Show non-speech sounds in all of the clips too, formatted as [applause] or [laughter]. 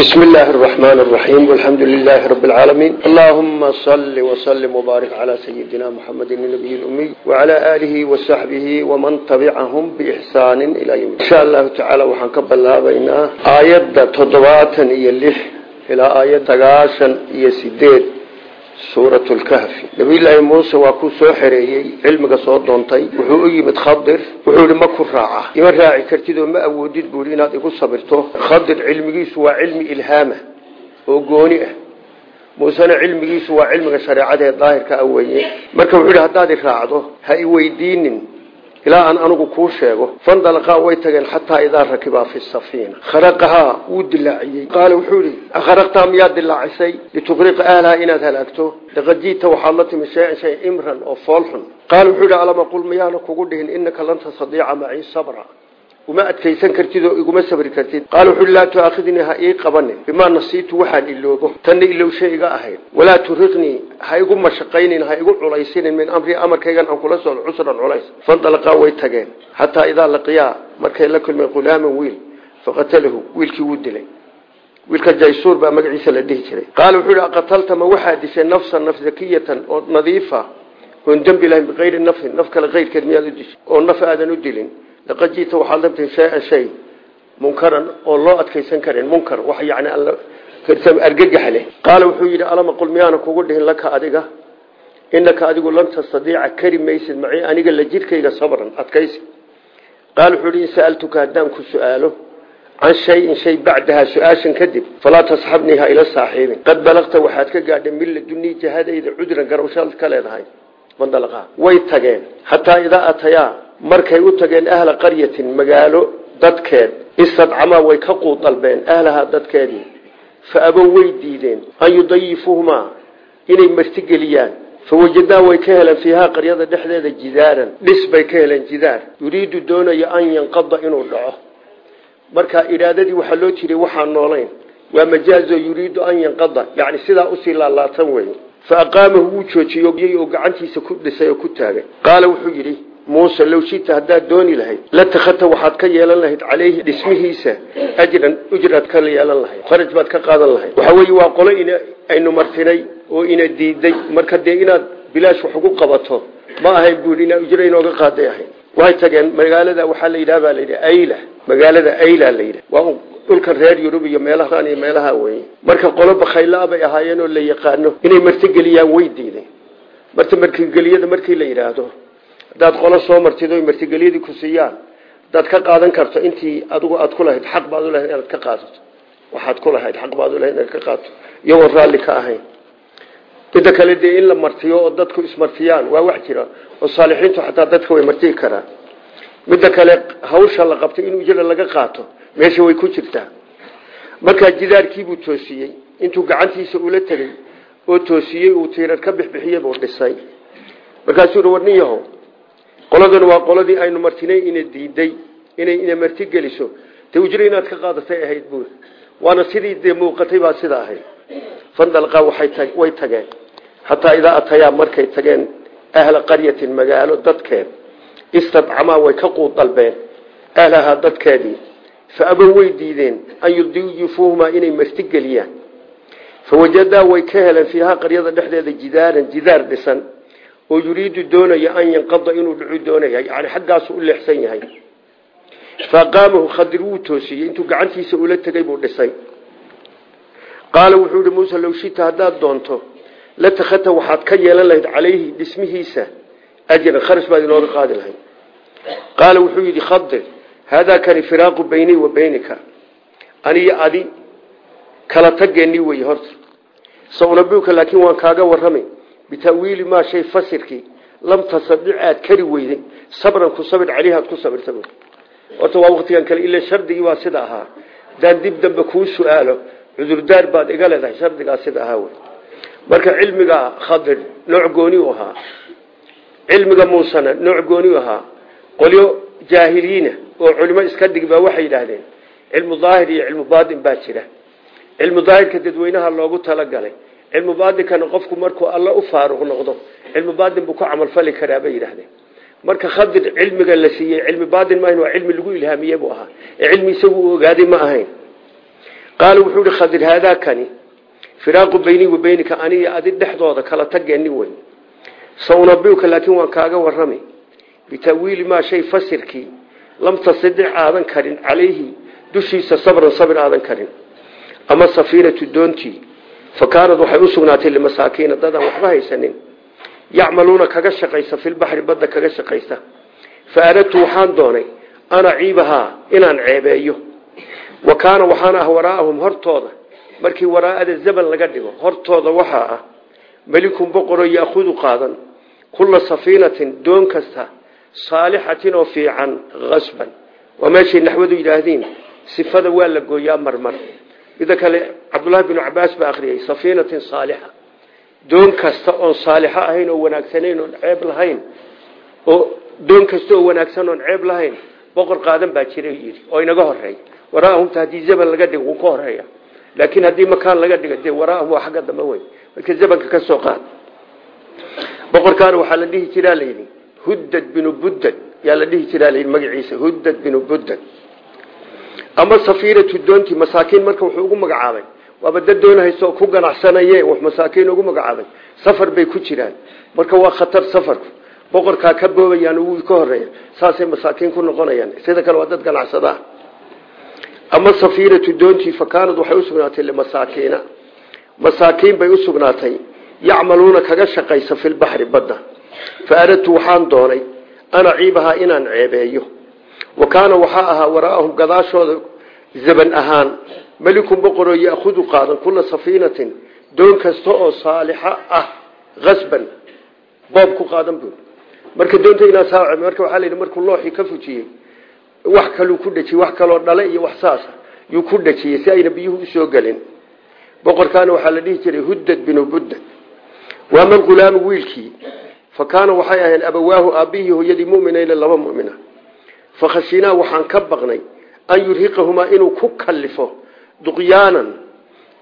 بسم الله الرحمن الرحيم والحمد لله رب العالمين اللهم صل وسلم وبارك على سيدنا محمد النبي الأمي وعلى آله وصحبه ومن تبعهم بإحسان إلى يوم إن شاء الله تعالى وحنكب الله بين آيات تضباطا يلح إلى آيات تقاشا يسديد suurat lkahfi nabiyulaahi muuse waa ku soo xereeyey cilmiga soo doontay. Wuxuu u yimid khadir. Wuxuu ihi ma ku raaca. Ima raaci kartid oo ma awoodid buui inaad igu sabirto. Khadir cilmigiisu waa cilmi ilhaama oo gooni ah. Muusena cilmigiisu waa cilmiga shareecadee daahirka a weye marka wuxuu ihi haddaad i raacdo ha i weydiinin ilaa aan anigu kuu sheego fandalaqaa way tageen xataa idaa rakibaa fi safiina. Kharaqahaa wuu dilaaciyey. Qaala wuxuu ihi akharaqtaa miyaad dilaacisay lituqriqa ahlaha inaad halaagto? Laqad ji'ta waxaad la timi shay-an shay imran oo foolxun qaala wuxuu ihi alama miyaana kugu dhihin inaka lan tastadiica macii sabra uma adkaysan kartid oo iguma sabri kartid. Qaala wuxu laa tuaakhidnii ha ii qabanin. Bimaa nasiitu waxaan iloobo. Tanna ilowshay iga ahayd walaa turiqnii ha igu mashaqaynin ha igu culaysinin min amrii amarkaygan aan kula socdo cusran culays. Fandalaqaa way tageen. Xataa idaa laqiyaa markay la kulmeen hulaaman wiil faqatalahu wiilkii wuu dilay. Wiilka jaysuur baa magaciisa la dhihi jiray. Qaala wuxuu ihi aqatalta ma waxaa dishay nafsan naf zakiyatan oo nadiifa? Oon dembi lahayn biqayri nafsin naf kale qayrkeed miyaad u dishay oo naf aadan u dilin laqad ji'ta waxaad labtahay shay-an shay munkaran oo loo adkaysan karin munkar wax yani argagax leh. Qaala wuxuu yidhi alama qul miyaana kugu dhihin laka adiga? Inaka adigu lan tastadiica kari maysid macii aniga la jidhkayga sabran adkaysi. Qaala wuxuu yidhi in sa'altuka haddaan ku su'aalo can shayin shay bacdahaa su'aashan kadib falaa tasxabnii ha ila saaxiibin. Qad balaqta waxaad ka gaadhay min ladunii jahadayda cudran way tageen. Xataa idaa atayaa markay u tageen ahla qaryatin magaalo dadkeed istadcamaa way ka quud dalbeen ahlahaa dadkeedii fa abow way diideen. An yudayifuuhumaa inay martigeliyaan fawajadaa way ka heleen fiihaa qaryada dhexdeeda jidaaran. Dhis bay ka heleen jidaar. Yuriidu doonaya an yanqada inuu dhaco. Marka iraadadii waxaa loo jiray waxaan noolayn. Waa majaazo yuriidu an yanqada. Yani sidaa u sii laalaatan wey fa aqaamahu wuu joojiyey oo gacantiisa ku dhisay oo ku taagay qaala wuxuu yidhi muuse low shita haddaad dooni lahayd la takhata waxaad ka yeelan lahayd caleyhi dhismihiisa ajran ujraad ka yeelan lahayd kharaj baad ka qaadan lahayd waxa weeye waa qolo in aynu martinay oo ina diiday marka dee inaad bilaash wax ugu qabato ma ahayn buui inaa ujra inooga qaaday ahayd way tageen magaalada waxaa la yidhaha baa layidhi magaalada ayla la yidhaha waa dhulkan reer yurub iyo meelahaan iyo meelaha weye marka qolo bakhaylaa ahaayeen oo la yaqaano inay martigeliyaan way diiday marta martigeliyada markii la yidhaahdo haddaad qolo soo martid oy martigeliyadii ku siiyaan haddaad ka qaadan karto intii adigu aad ku lahayd xaq baad u lahayd inaad ka qaadato. Waxaad ku lahayd xaq baad u lahayd inaad ka qaadato. Iyagoon raalli ka ahayn midda kale dee in la martiyo oo dadku ismartiyaan waa wax jira. Oo saalixiintu xataa dadka way martiyi karaan midda kale hawsha la qabtay in ujra laga qaato meesha way ku jirtaa. Markaa jidaarkiibuu toosiyey intuu gacantiisa ula tegey oo toosiyey uu tiirar ka bixbixiyey buu dhisay. Markaasuu hi yahow qoladan waa qoladii aynu martinay ina diiday inay ina martigeliso de ujro inaad ka qaadatay ahayd buur waana sidii dee muuqatay baa sida ahayd. Fandalqaa way tageen. Xataa idaa atayaa markay tageen ahla qaryatin magaalo dadkeed istadcamaa way ka quud dalbeen. Ahlahaa dadkeedii fa abow way diideen an yudiyifuuhumaa inay martigeliyaan fawajadaa way ka heleen fiihaa qaryada dhexdeeda jidaaran jidaar dhisan oo yuriidu doonaya an yanqada inuu dhicu doonaya yani xaggaasu u leexsan yahay. Faaqaamahu khadir wuu toosiyey intuu gacantiisa ula tegay buu dhisay. Qaala wuxuu ihi muuse low shita haddaad doonto la takhata waxaad ka yeelan lahayd calayhi dhismihiisa ajran kharash baad inooga qaadi lahayd qaala wuxuu yidhi khadir haadaa kani firaaqu baynii wa baynika aniyo adi kala tageennii wey horta saunabiuka laakiin waan kaaga warramay bitawiili maa shay fasirkii lam tastadic aad kari weyday sabran ku sabir caleyhi aad ku sabirta horta waa waqtigan kale ila shardigii waa sida ahaa hadaan dib dambe kuu su'aalo cudurdaar baad iga leedahay shardigaa sida ahaa wey marka cilmiga khadir nooc gooni ahaa cilmiga muusena nooc gooni ahaa qolyo jaahiliina oo culimo iska dhig baa waxay yidhaahdeen cilmu daahir iyo cilmu baatin baa jira. Cilmu daahirka dadweynaha loogu talagalay cilmu baadinkana qofku markuu alla u faaruq noqdo cilmu baadin buu ku camalfali karaa bay yidhahdeen marka khadir cilmiga la siiyey cilmi baadin maahan waa cilmi lagu ilhaamiyey buu ahaa cilmi isagu u ogaaday ma ahayn. Qaala wuxuu ihi khadir haadaakani firaaqu beynii wa beynika aniga adi dhexdooda kala tageenni weyn saunabiuka laakiin waan kaaga warrami. Bitaawiili maa shay fasirkii lam tastadic aadan karin calayhi dushiisa sabran sabir aadan karin. Ama safiinatu doontii fa kaanad waxay u sugnaatay limasaakiina dadaan waxba haysanin. Yacmaluuna kaga shaqaysa filbaxri badda kaga shaqaysa. Fa aradtu waxaan doonay ana ciibahaa inaan ceebeeyo. Wa kaana waxaan ah waraa'ahum hortooda. Markii waraa'ada zaban laga dhigo hortooda waxaa ah melikun boqoroo yaahudu qaadan kulla safiinatin doon kasta saalixatin oo fiican asban waa meeshay naxwadu yidhaahdiin sifada waa la gooyaa marmar. Mida kale cabdullaahi binu cabaas baa akhriyey safiinatin saalixa. Doon kasta oon saalixo ahayn oo wanaagsanayn oon ceeb lahayn oo doon kasta oo wanaagsan oon ceeb lahayn boqor qaadan baa jira yidhi oo inaga horeey waraahumta haddii zaban laga dhigo wuu ka horreeya laakiin haddii makaan laga dhigo dee waraahum waa xagga dambe wey marka zabanka boqorkaana waxaa la dhihi jiraa layidhi huddad binu buddad. Yaa la dhihi jiraa layidhi magaciisa huddad binu buddad. Ama safiiratu doontii masaakiin marka wuxuu ugu magacaabay waaba dad doonahaysa oo ku ganacsanaye wax masaakiin ugu magacaabay safar bay ku jiraan. Marka waa khatar safarku. Boqorkaa ka boobayaan wuu ka horreeya saasay masaakiin ku noqonayaan. Sida kale waa dad ganacsadaa ama safiiratu doontii fa kaanad waxay u sugnaatay limasaakiina masaakiin bay u sugnaatay yacmaluuna kaga shaqaysa filbaxri badda. Fa aradtu waxaan doonay ana ciibahaa inaan ceebeeyo. Wa kaana waxaa ahaa waraa'ahum gadaashooda zaban ahaan melikun boqoroo yaahudu qaadan kula safiinatin doon kasta oo saalixa ah asban boob ku qaadan bu marka doonta inaa marka waxaa layidhi markuu looxii ka fujiyey wax kaluu ku dhejiyey wax kaloo dhale iyo wax saasa buddad waama alghulaamu wiilkii. Fa kaana waxay ahayn abawaahu aabbihii hooyadii muminayna laba mumina. Fakhashinaa waxaan ka baqnay an yurhiqahumaa inuu ku kallifo duqyaanan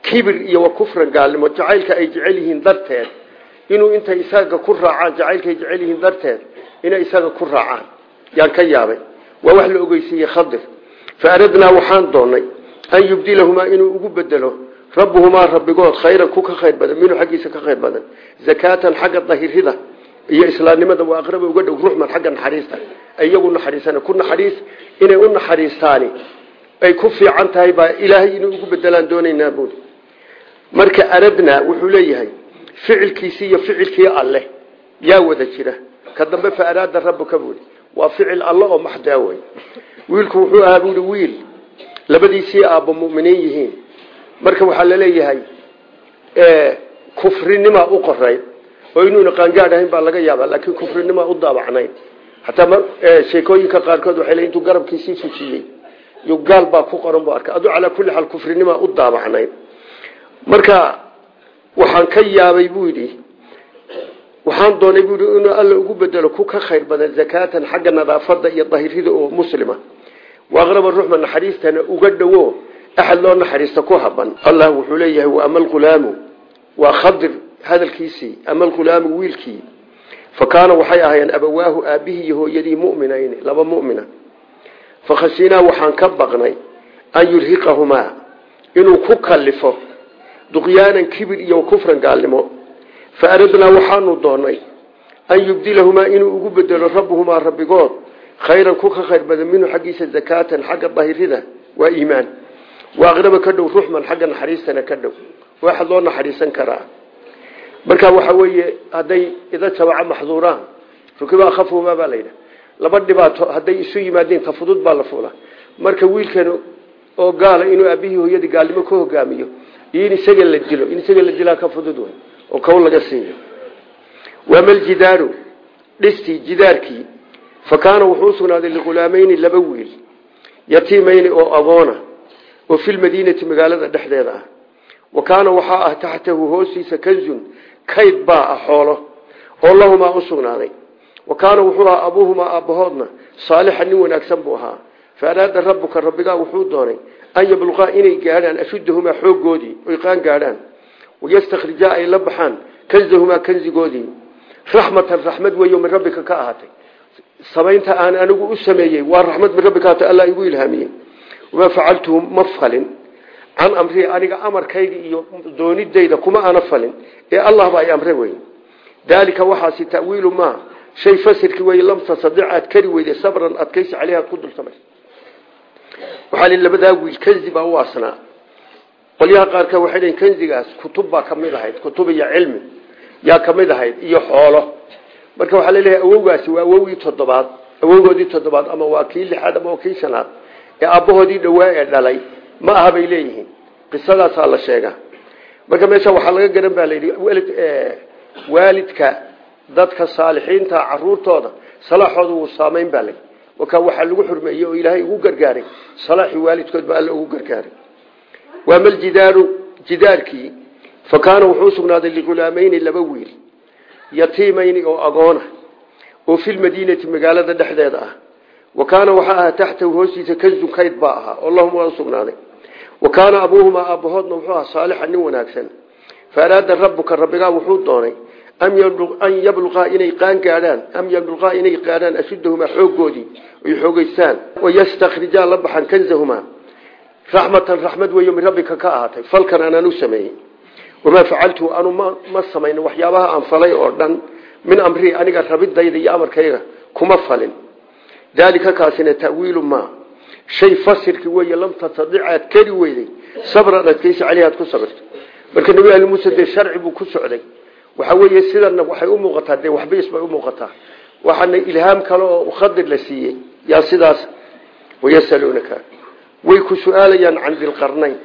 kibir iyo wa kufran gaalnimo. Jacaylka ay jecel yihiin darteed. Inuu intay isaga ku raacaan jacaylka ay jecel yihiin darteed inay isaga ku raacaan. Yaan ka yaabay. Waa wax la ogeysiiyey waxaan doonay an yubdilahumaa inuu ugu bedelo rabbuhumaa rabbigood khayran ku ka khayr badan minhu xaggiisa ka khayr badan. Zakaatan xagga dahirida iyo islaamnimada waa aqraba uga dhow ruxman xagga naxariista. Iyagu naxariisana ku naxariis inay u naxariistaani. Ay ku fiican tahay baa ilaahay inay ugu bedelaan doonaynaa buuli marka aradnaa wuxuu leeyahay ficilkiisii iyo ficilkii alleh yaa wada jira. Ka dambe fa araada rabbuka buuli waa ficil alle oo maxdaa wey wiilku wuxuu ahaa wiil. Labadiisii yihiin marka waxaa la leeyahay kufrinimaa u qorayd oo inuuna qaangaadh ahayn baa laga yaabaa laakiin kufrinimaa u daabacnayd hataa sheekooyinka qaarkood le intuu garabkiisii fujiyey gaal baa ku qoran bu arkay. Aduu calaa kulli xaal kufrinimaa u daabacnayd marka waxaan ka yaabay buu yidhi waxaan doonay buu inuu alla ugu bedelo ku ka khayr badan zakaatan xagga nadaafada iyo dahirida oo muslima. Waaqraba ruxma naxariistana uga dhowo axad loo naxariista ku haban allah wuxuu leeyahay wa ama alghulaamu waa khadir hadalkiisii ama alghulaamu wiilkii fa kaana waxay ahaayeen abawaahu aabbihii iyo hooyadii mu'minayni laba mu'mina fakhashinaa waxaan ka baqnay an yurhiqahumaa inuu ku kallifo duqyaanan kibir iyo kufran gaalnimo fa aradnaa waxaanu doonay an yubdilahumaa inuu ugu bedelo rabbuhumaa rabbigood khayran ku ka khayr badan minhu xaggiisa zakaatan xagga dahirida waa iimaan waaqraba ka dhow ruxman xagga naxariistana ka dhow. Waxaad loo naxariisan karaa. Marka waxa weeye hadday ida jabaca maxduuraan rukiba akhafuhumaa baa layidhaha laba dhibaato hadday isu yimaadeen ta fudud baa la fula marka wiilkan oo gaala inuu aabihii hooyadii gaalnimo ka hogaamiyo iyo in isaga la dilo in isaga la dilaa ka fudud wey oo kow laga siiyo. Waamaljidaaru dhistii jidaarkii. Fa kaana wiil yatiimayni oo agoona oo filmadiinati magaalada dhexdeeda ah. Wa kaana waxaa ah taxtahu hoostiisa kanzun kayd baa ah xoolo oo lahumaa u sugnaaday. Wa kaana wuxuu ahaa abuuhumaa aabbahoodna saalixa nin wanaagsan buu ahaa. Fa araada rabbuka rabbigaa wuxuu doonay an yabluqaa inay gaadhaan ashuddahumaa xooggoodii oy qaan gaadhaan. Wayastakhrijaa ay la baxaan kanzahumaa kanzigoodii. Raxmatan raxmad weeyo min rabbika ka ahaatay. Samaynta aan anigu u sameeyey waa raxmad min rabbika ahaatay allah igu ilhaamiyey wamaa facaltuhu ma falin can amrii aniga amarkayga iyo doonidayda kuma ana falin ee allah baa i amre wey daalika waxaasi tawiilu maa shay fasirki wey lam tasadic aad kari weyday sabran adkaysi caleyh aad ku dul samay waxaa li labadaa wiil kanzi baa u asnaa qolyaha qaarka waxay leeyiin kanzigaas kutub baa ka mid ahayd kutub iyo cilmi yaa ka mid ahayd iyo xoolo marka waxaa la leeyahay awowgaasi waa awowgii toddobaad awowgoodii toddobaad ama waa ee aabbahoodii dhawaa ee dhalay ma aha bay leeyihiin. Qisadaasaa la sheegaa. Marka meesha waxaa laga garan baa layidhi waalidka dadka saalixiinta caruurtooda salaaxooda wuu saamayn baa layidhi wakaa waxaa lagu xurmeeyey oo ilaahay ugu gargaaray salaaxii waalidkood baa alla gargaaray. Waama ljidaaru jidaarkii fa kaana wuxuu usugnaaday ligulaamayni laba wiil yatiimayni oo agoona oo filmadiinati magaalada dhexdeeda ah wa kaana waxaa ahaa taxtahu hoostiisa kanzun kayd baa ahaa oo lahum waa usugnaaday wa kaana abuuhumaa aabbahoodna wuxuu ahaa saalixa nin wanaagsan. Fa araada rabuka rabbigaa wuxuu doonay an yabluqaa inay qaan gaadhaan am yabluqaa inay gaadhaan ashuddahumaa xooggoodii ay xoogeystaan wayastakrijaa la baxaan kanzahumaa. Raxmatan raxmad weeyo min rabbika ka ahaatay. Falkan anaan u sameeyey. Wamaa facaltu anu ma samayno waxyaabaha aan falay oo dhan min amrii aniga rabidayda iyo amarkayga kuma falin daalika kaasina tawiilu maa shay fasirki weeye lam tastadic aad kari weyday sabran adkaysi caleyh aad ku sabirto. Marka nabi ali muuse dee sharci buu ku socday. Waxa weeye sidana waxay u muuqataa dee waxbais bay u muuqataa. Waxaana ilhaam kale oo khadir la siiyey. Yaa sidaas wayasaluunaka. Way ku su'aalayaan can dilqarnayn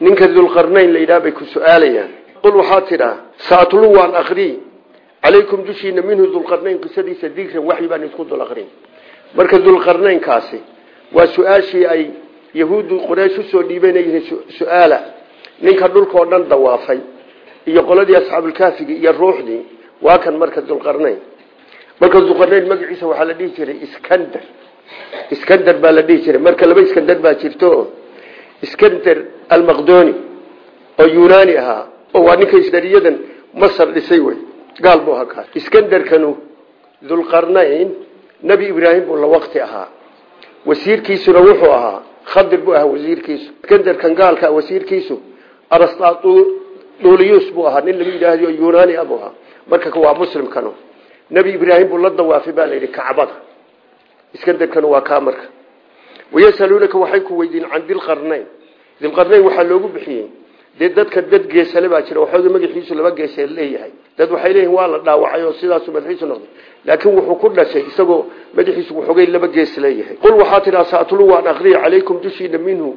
ninka dulqarnayn la yidhaha bay ku su'aalayaan. Qul waxaa tidhaa saatlu waan akrii calaykum dushiina minhu dulqarnayn qisadiisa digran waxyi baan idku dul akrin marka dulqarnaynkaasi waa su'aashii ay yahuuddu qoreysh u soo dhiibanayeen su'aala. Ninka dhulkao dhan dawaafay iyo qoladii asxaabulkaafigi iyo ruuxdii waa kan marka dulqarnayn marka dulqarnayn magaciisa waxaa la dhihi jiray iskander. Iskander baa la dhihi jiray. Marka laba iskander baa jirto iskander almaqdoni oo yunaani ahaa oo waa ninka isdariyadan masar dhisay wey. Gaal buu ahaa kaas. Dulqarnayn nebi ibraahim buu la waqti ahaa. Wasiirkiisuna wuxuu ahaa khadir buu ahaa wasiirkiisu. Iskanderkan gaalka wasiirkiisu. Arastaduliyus buu ahaa nin lagu yidhaahdo yunaani abuu ahaa. Marka waa muslimkanu nebi ibraahim buu la dawaafay baa layidhi kacbada. Iskanderkanu waa kaa marka. Waxay ku weydiin can dilqarnayn. Dilqarnayn waxaa loogu bixiyey dee dadka dad geesale baa jira waxooga magaxiisu laba geesee leeyahay. Dad waxay leeyihiin waa la dhaawacay oo sidaasuu madaxiisu noqday. Laakiin wuxuu ku dhashay isagoo madaxiisu waxoogay laba gees leeyahay. Qul waxaa tidhaa saatlu waan aqriya calaykum dushiina minhu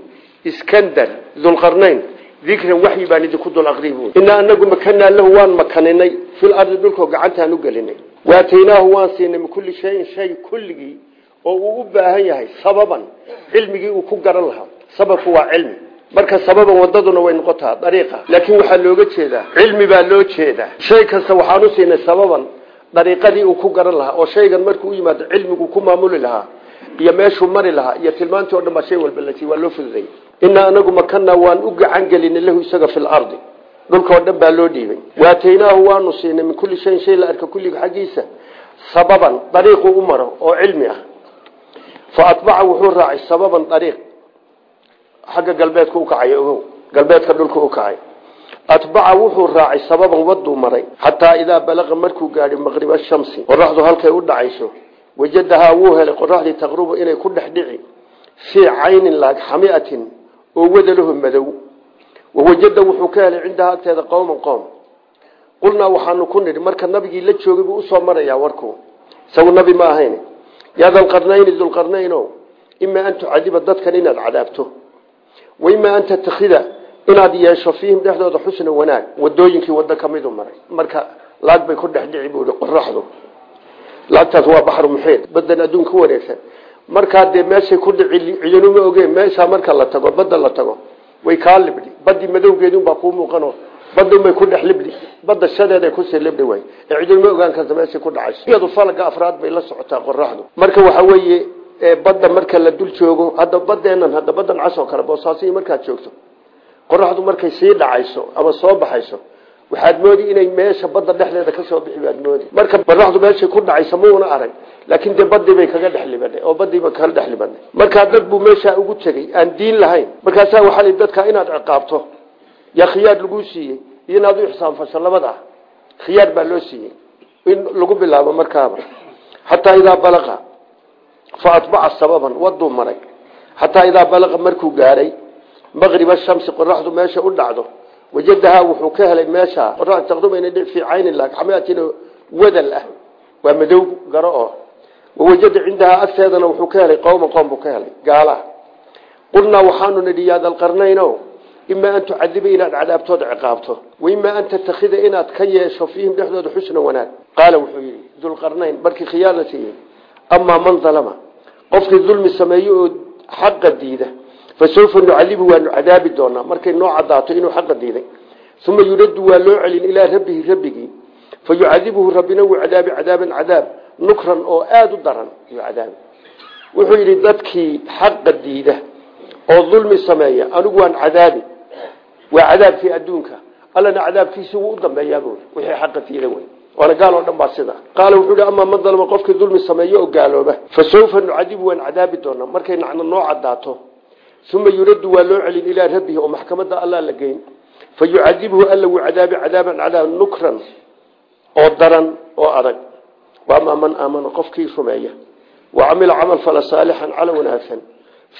iskandar dulqarnayn. Dikran waxyi baan idinku dul aqriy buui anagu makanaa lahu waan makaninay. Fil ardi dhulkoo gacantaan u gelinay. Waataynaahu waan siinay kulli shayin shay kulligii oo uu u baahan yahay sababan. Cilmigii uu ku garan lahaa. Sababku waa cilmi marka sababan wadaduna way noqotaa dariiqa. Laakiin waxaa looga jeedaa cilmi baa loo jeedaa. Shay kasta waxaan siinay sababan dariiqadii uu ku garan lahaa oo shaygan markuu u yimaado cilmigu ku maamuli lahaa iyo meeshuu mari lahaa iyo tilmaantii o dhan baa shay walba la siiy waa loo fududay inaa anagu makanaa waan u gacan gelinay lahu isaga fi lardi dhulkao dhan baa loo dhiibay. Waataynaahu waanu siinay min kulli shayin shay la arka kulliga xaggiisa. Sababan dariiquu u maro oo cilmi ah. Fa atbaca wuxuu raacay sababan dariiq xagga galbeedka u kacay ogow galbeedka dhulka u kacay. Atbaca wuxuu raacay sababan waduu maray xataa idaa balaqa markuu gaadhay maqriba shamsi qoraxdu halkay u dhacayso wajadahaa wuu helay qoraxdii taqrubu inay ku dhex dhici fii caynin laag xamiatin oo wadalahu madow. Wawajada wuxuu ka helay cindaha agteeda qowman qowm qulnaa waxaanu ku nidhi marka nabigii la joogay buu u soo marayaa warku. Isagu nabi ma ahayn yaa dalqarnayni dulqarnayno imaa an tucadiba dadkan inaad cadaabto wa imaa an tattakhida inaad yeesho fiihim dhexdooda xusna wanaag. Wadooyinkii wado kamidu maray. Marka laag bay ku dhex dhici buu qoraxdu laagtaas waa baxru muxiid badan adduun ka wareegsan markaa dee meeshay ku dhici cidinuma ogeen meeshaa marka la tago badda la tago way kaa libdhi badii madowgeedunbaa kuu muuqano badunbay ku dhex libdhi badda shadeeday ku sii libdhi way. Ee cidinuma ogaan karta meeshay ku dhacayso. Iyadu falaga afraad bay la socotaa qoraxdu marka waxa weeye badda marka la dul joogo hadda badeenan hadda badan casoo kale boosaasi markaad joogto qoraxdu markay sii dhacayso ama soo baxayso waxaad moodi inay meesha badda dhexdeeda ka soo bixi baad moodi. Marka qoraxdu meeshay ku dhacaysa muuna arag laakiin dee badii bay kaga dhex libanay oo badiiba kaga dhex libanay markaa dad buu meeshaa ugu tegey aan diin lahayn markaasaa waxaa li dadka inaad ciqaabto yaa khiyaar laguu siiyey iyo inaad u ixsaanfasho labadaa khiyaar baa loo siiyey in lagu bilaabo markaaba xataa idaa balaqa fa atbaca sababan waduu maray xataa idaa balaqa markuu gaadhay maqriba shamsi qoraxdu meesha u dhacdo wajadahaa wuxuu ka helay meesha qorax taqdumayna fii caynin laxamatin wadal ah waa madow garo oo wawajada cindahaa agteedana wuxuu ka helay qowma qoom buu ka helay gaala qulnaa waxaanu nidhi yaa dalqarnayno imaa an tucadiba inaad cadaabtooda ciqaabto waimaa an tattakhida inaad ka yeesho fiihim dhexdooda xusna wanaag qaala wuxuu amaa man dalama qofkii dulmi sameeye oo xaqa diida fasawfa nucadibu waanu cadaabi doonaa markay noo cadaato inuu xaqa diiday uma yuraddu waa loo celin ilaa rabbihi rabbigii fa yucadibuhu rabbina wuu cadaabi cadaaban cadaab nukran oo aada u daran yuu cadaabi wuxuu yidhi dadkii xaqa diida oo dulmi sameeya anigu waan cadaabi waa cadaabkii adduunka allana cadaabkiisi waana gaal oo dhan baa sida. Qaala wuxuu hi amaa man dalma qofkii dulmi sameeye oo gaalooba fa sawfa nucadibu waan cadaabi doonaa. Markay nacno noo cadaato uma yuraddu waa loo celin ilaa rabbihi oo maxkamadda alla la geyn. Fa yucadibhu alla wuu cadaabi cadaaban cadaab nukran oo daran oo adag. Waamaa man aamana qofkii rumeeya. Wa camila camal fala saalixan cala wanaagsan.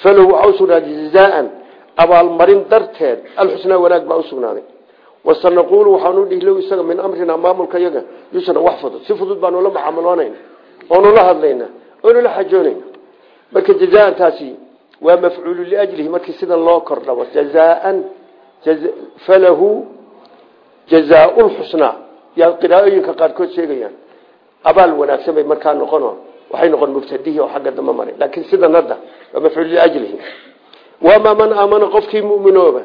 Falahu waxaa usugnaaday jazaan abaalmarin darteed alxusnaa wanaag baa usugnaaday wasanaquulu waxaanu dhihi low isaga min amrina maamulka yaga yusra wax fudud. Si fudud baanu la mucaamaloonayna oonu la hadlayna oonu la xajoonayna marka jazaantaasi waa mafcuulu liajlihi markii sidan loo kordhabo jazaan falahu jazaaulxusnaa yaa qiraa'ooyinka qaarkood sheegayaan abaal wanaagsan bay waxay noqon mubtadihi oo xagga dambe maray. Laakiin sidan hadda waa mafcuul liajlihi. Wamaa man aamana qofkii muminooba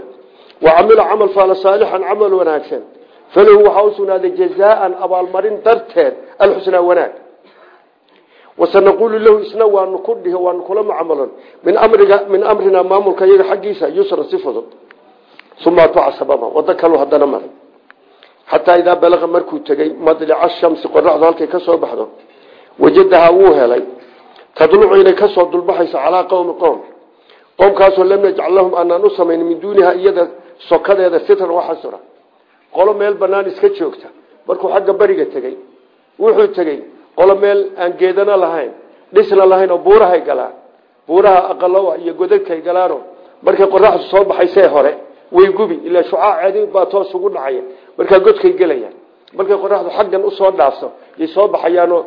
wa camila camal faala saalixan camal wanaagsan falahu waxaa u sugnaaday jazaan abaalmarin darteed alxusnaa wanaag. Wasanaquulu lahu isna waanu ku dhihi waanu kula mucamalon min amriga min amrina maamulka iyaga xaggiisa yusra si fudud. Uma atbaca sababa wado kalu haddana maray. Xataa idaa balaqa markuu tegey madlica shamsi qoraxdu halkay ka soo baxdo wajadahaa wuu helay. Tadlucu inay ka soo dulbaxayso calaa qowmi qoom qoomkaasoo lam najcal lahum aanaan sokadeeda sitran waxasura qolo meel banaan iska joogta. Markuu xagga beriga tegey wuxuu tegey qolo meel aan geedana lahayn dhisna lahayn oo buurahay galaan. Buuraha aqalowa iyo godadkay galaano. Markay qoraxdu soo baxaysee hore way gubi. Ilaa shucaaceedi baa toos ugu dhacaya. Markaa godkay gelayaan. Markay qoraxdu xaggan u soo dhaafso yay soo baxayaanoo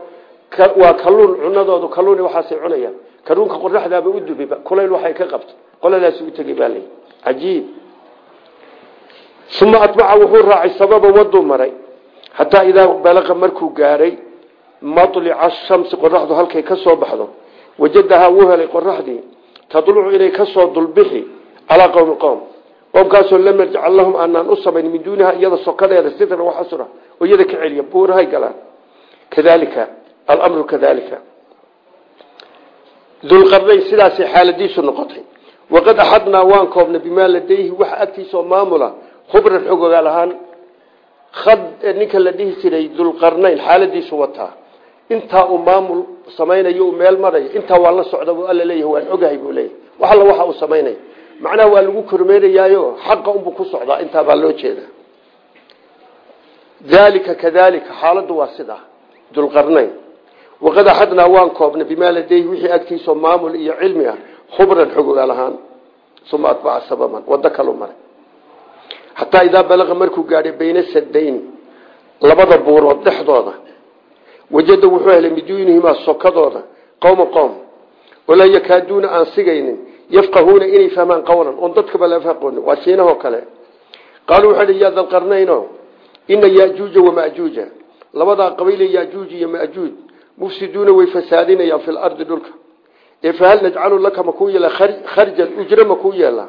waa kaluun cunadoodu kaluun waxaasay cunayaan. Kaluunka qoraxdaaba u dubiba kulayl waxay ka qabto. Qoladaas u tegey baa lay cajiib uma atbaca wuxuu raacay sababa waduu maray xataa idaa balaqa markuu gaadhay maطlica shamsi qoraxdu halkay ka soo baxdo wajadahaa wuu helay qoraxdii tadlucu inay ka soo dulbixi calaa qowmi qowm qoomkaasoo lam najcal lahum aanaan u samayn min duuniha iyada sokadeeda sitran waxasura oo iyada ka celiya buurahay galaan kadalika alamru kadalika dulqarnayn sidaasay xaaladiisu noqotay waqad axadnaa waan koobnay bimaa ladayhi waxa maamula khubran xogogaal ahaan ad ninka la dhihi jiray dulqarnayn xaaladiisu wataa intaa uu maamul samaynayo uu meel marayo intaa waa la socda buu alla leeyahay waan ogahay buu leeyahay. Wax alla waxa uu samaynaya macnaha waa lagu kormeerayaayo xaqa unbuu ku socdaa intaa baa loo jeeda dalika kadalika xaaladdu waa sidaa dulqarnayn. Waqad axadnaa waan koobnay bimaa ladayhi wixii agtiisao maamul iyo cilmi ah khubran ahaan maray xataa idaa balaqa markuu gaadhay bayna sadayni labada buurood dhexdooda wajada wuxuu helay miduunihimaa sokadooda qowma qowm. Walaa yakaaduuna aan sigaynin yafqahuuna inay fahmaan qowlan. Oon dadkaba la aqoonin waa siinahoo kale. Qaaluu waxay hi yaa dalqarnayno ina yajuuja wamajuuja labadaa qabiile yajuuj iyo majuuj mufsiduuna way fasaadinayaan fi lardi dhulka. Ee fahal najcalu laka makuu yeela kharjan makuu yeela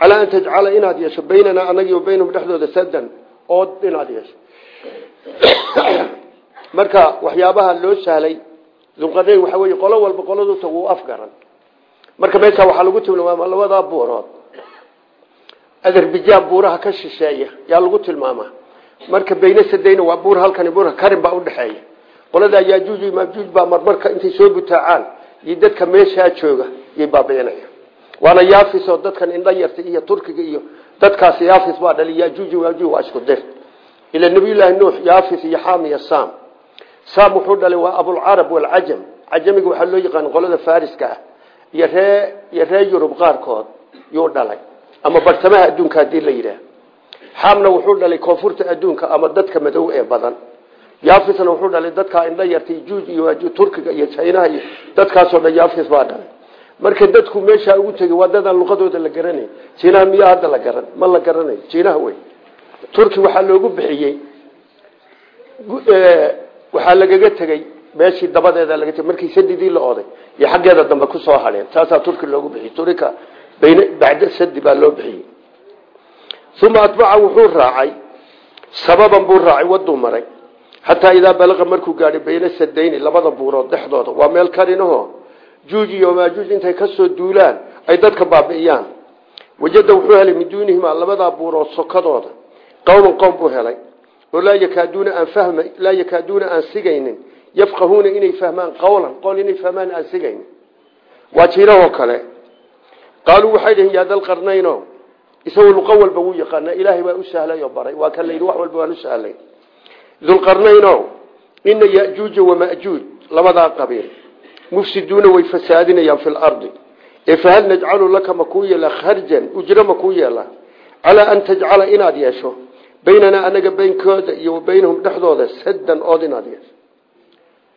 calaa an tajcala inaad yeesho baynanaa anagi o baynahum dhexdooda sadan ood inaad yeesho. [coughs] Marka waxyaabaha loo sahlay dulqarnayn waxaa wey qolo walba qoladuta wuu afgaran. Marka meesha waxaa lagu tilmaama labadaa buurood. Azerbijaan buuraha ka shisheeya yaa lagu tilmaamaa marka bayne sadayna waa buur halkani buur karin baa udhexeeya qolada yaajuuj iyo maajuuj baa marmarka intay soo butaacaan iyo dadka meeshaa jooga yay waana yaafis oo dadkan indha yarta iyo turkiga iyo dadkaas yaafis baa dhali yaajuuj iyo maajuuj waa isku dir. Ila nabiyullaahi nuux yaafis iyo xam iyo sam sam wuxuu dhalay waa abulcarab walcajam cajamiga waxaa loo yaqaan qolada fariska ah. Iyo ree iyo ree yurub qaarkood yuu dhalay. Ama bartamaha adduunka haddii la yidhaah. Xamna wuxuu dhalay koonfurta adduunka ama dadka madow ee badan. Yaafisna wuxuu dhalay dadkaa indha yartay juuj iyo turkiga iyo jinaha iyo dadkaasoo dhan yaafis baa dhalay marka dadku meeshaa ugu tegay waa dadaan luqadooda la garanay jinaha miyaa hadda la garan? Ma la garanayo jinaha wey turki waxaa loogu bixiyey waxaa lagaga tegey meeshii dabadeeda laga tegey markii sadidii la oday iyo xaggeeda dambe ku soo hadheen taasaa turki loogu bixiyey. Turika bacda sadi baa loo bixiyey. Uma atbaca wuxuu raacay sababan buu raacay waduu maray. Xataa idaa balaqa markuu gaadhay bayna sadayni labada buurood dhexdooda. Waa meel karinaho juuj iyo maajuuj intay ka soo duulaan ay dadka baabi'iyaan wajada wuxuu helay min duunihima labadaa buurood sokadooda qowman qowm buu helay oo laa yakaaduuna fahma laa yakaaduuna aan sigaynin yafqahuuna inay fahmaan qowlan qowl inay fahmaan aan sigaynin waa jiirahoo kale qaaluu waxay dhihin yaa dalqarnayno isagoo luqo walba wuu yaqaana ilaahay baa u sahlay oo baray waa kan wax walba waan u sahlay dulqarnayno ina yajuuja wamajuuj labadaa qabiil mufsiduuna way fasaadinayaan fi lardi ee fahal najcalu laka makuu yeela kharjan ujro makuu yeela calaa an tajcala inaad yeesho baynanaa anaga baynkooda iyo wa baynahum dhexdooda saddan ood inaad yeesho.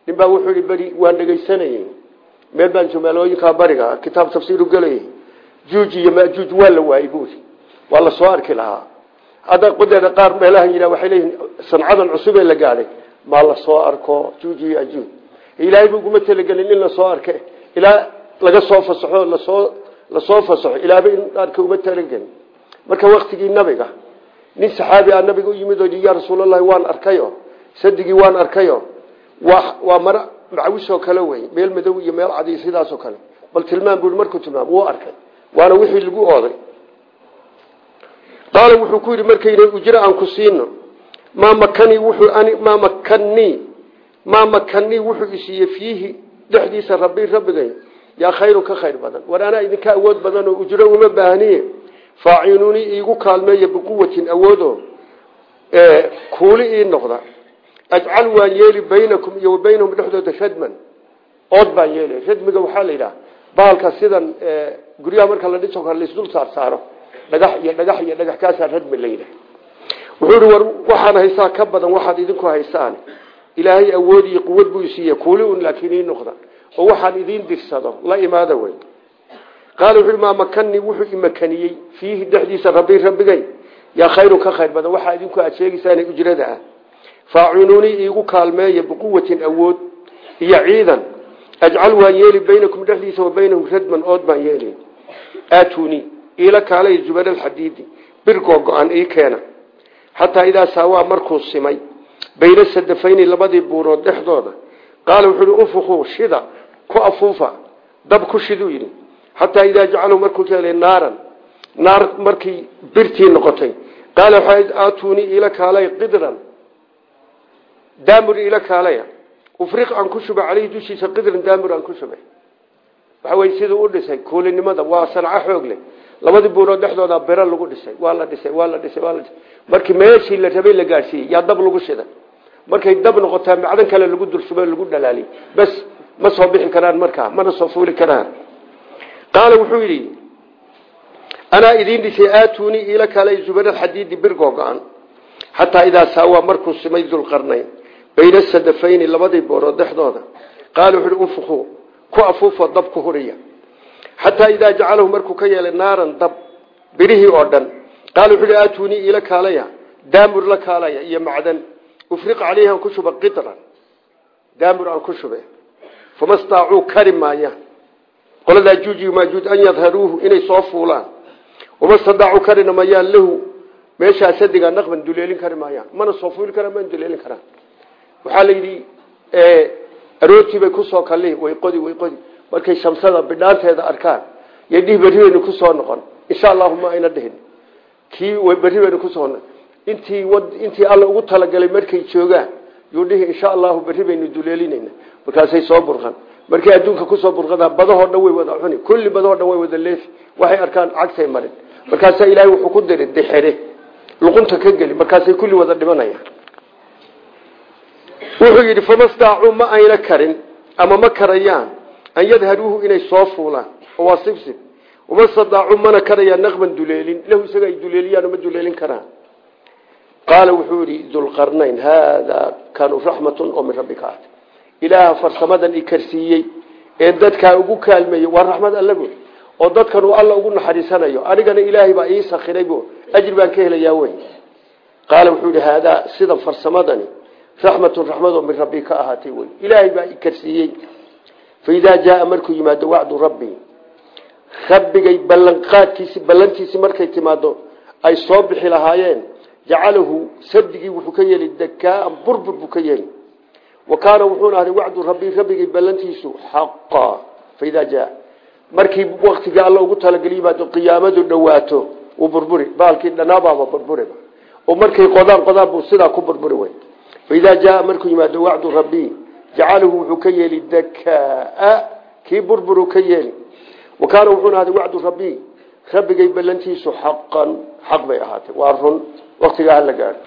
Nin baa wuxuu ihi beri waan dhegaysanayey meel baan somaalooyinkaa bariga kitaab tafsiiru gelayay juuj iyo majuuj waa la waayey buuri waa la soo arki lahaa. Hadda qodeeda qaar meelaha yidha waxay leeyihiin sancadan cusub ee la gaadhay. Maa la soo arko juuj iyo ajuuj ilaahay bu uguma talagelin in la soo arke. Ilaa laga soo fasaxo la soo la soo fasaxo. Ilaaba in arka uma talagelin marka waktigii nabiga nin saxaabi ah nabiga u yimid oo yaa rasuulallahi waan arkayo. Sadigii waan arkayo. Waa waa mara macawisoo kale wey meel madow iyo meel cadiy sidaasoo kale. Bal tilmaam bui markuu tilmaam wuu arkay. Waana wixii lagu ooday. Qaala wuxuu ku yidhi markayna ujro aan ku siino. Maa makanii wuxuu maa makanii maa makanii wuxuu isiiye fiihi dhexdiisa rabbi rabbigay yaa khayrun ka khayr badan. War anaa idinka awood badan oo ujro uma baahniye faacinuunii iigu kaalmeeya biquwatin awoodo kuuli ii noqda. Ajcal waan yeeli baynakum iyo wa baynahum dhexdooda radman. Ood baan guryaha marka la dhiso kale laisdul saar saaro dhagax iyo dhagax iyo dhagax kaasaa radmi la wuxuu war waxaan haysaa ka badan waxaad idinku haysaan ilaahay awood iyo quwad buu isiiye kuuli un laakiin ii noqda. Oo waxaan idiin dirsado la imaada wey qaala wuxu maa makanii wuxuu imakaniyey fiihi dhexdiisa rabbi rabbigay yaa khayrun ka khayr badan waxaa idinku aad sheegaysaan ujrada ah. Faacinuunii iigu kaalmeeya biquwatin awood iyo ciidan. Ajcal waan yeeli baynakum dhexdiisa wa baynahum radman ood baan yeeli. Aatuni iila kaalay zubad alxadiidi bir googo-an ii keena. Xataa idaa saawaa markuu simay bayna sadafayni labadii buurood dhexdooda. Qaala wuxuu uhi unfukuu shida ku afuufa dab ku shiduu yidhi. Xataa idaa jacaluu markuu keelay naaran naar markii birtii noqotay. Qaala waxaa aatuni iila kaalay qidran daamur iila kaalaya ufriq aan ku shuba caleyhi dushiisa qidran daamur aan ku shubay. U dhisay kuulinimada waa sanco xoog leh. Labadii buurood dhexdooda biro lagu dhisay waa la dhisay waa la dhisay waa la markii meeshii la rabay la gaadhsiiyey dab lagu shiday markay dab noqotaa macdan kale lagu dulshubo lagu dhalaaliy bas ma soo bixi karaan markaa mana soo fuuli karaan. Qaala wuxuu yidhi anaa idiin dhisay aatuni iila kale zubada xadiidi bir googo-an xataa idaa saawaa markuu simay dulqarnayn bayna sadafayni labadii boorood dhexdooda. Qaala wuxu uhi ku afuufoo dab ku huriya. Xataa jacalahu markuu ka yeelay naaran dab birihii oo dhan. Qaala wuxu uhi aatuni iila kaalaya daamur la kaalaya iyo macdan ufriq caleyhi aan ku shuba qidran daamur aan ku shube fama staacuu kari maayaan qoladaa juuji maajuuj an yadharuuhu inay soo fuulaan. Wama stadaacuu karina mayaan lahu. Meeshaa sadigaa naqban duleelin kari maayaan mana soo fuuli karaan mana duleelin karaan. Waxaa la yidhi arootii bay ku soo kalli way qodi way qodi. Markay shamsada bidhaanteeda arkaan yo dhihi berri baynu ku soo noqon. Insha allahu ma ayna dhihin. Kii berri baynu ku soo intii intii alla ugu talagalay markay joogaan yuu dhihi insha allahu berri baynu duleelinayna markaasay soo burqan. Markay adduunka ku soo burqadaa badahoo dhan wada cuni. Kulli badahoo dhan wada leefi. Waxay arkaan cagsay marin. Markaasaa ilaahay wuxuu ku diray dexere luqunta ka geli. Markaasay kulli wada dhimanayaan. Wuxuu yidhi famastaacuu ma ayna karin ama ma karayaan. An yadharuuhu inay soo fuulaan. Waa sibsib uma stadaacuu mana karayaan naqban duleelin. Lahu isaga ay duleeliyaan ma duleelin karaan qaala wuxuu yihi dulqarnayn haadaa kanu raxmatun oo min rabbika ah ilaaha farsamadan i karsiiyey ee dadkaa ugu kaalmeeyey waa raxmad allago oo dadkan uu alla ugu naxariisanayo anigana ilaahay baa ii sakiraybo ajri baan ka helayaa wey qaala wuxuu yihi haadaa sida farsamadani raxmatun raxmadoo min rabbi ka ahaatay wey ilaahay baa i karsiiyey faidaa jaaa markuu yimaado wacdu rabbi markay timaado ay soo bixi lahaayeen jacalahu sabdigii wuxuu ka yeeli dakaan burbur buu ka yeeli wa kaana wuxuuna ahday wacdu rabbi rabbigay ballantiisu xaqa faidaa jaa markii waktiga alla ugu talageli yimaado qiyaamadu dhawaato uu burburi baalkii dhanaabaaba burburi oo markay qodaan qodaan buu sidaa ku burburi wey faidaa jaaa markuu yimaado wacdu rabbi jacalahu wuxuu ka yeeli dakaa kii burburu ka yeeli wa kaana wuxuuna ahday wacdu rabbi rabbigay ballantiisu xaqan xaq bay ahaatay waa run waktigaa hala gaadho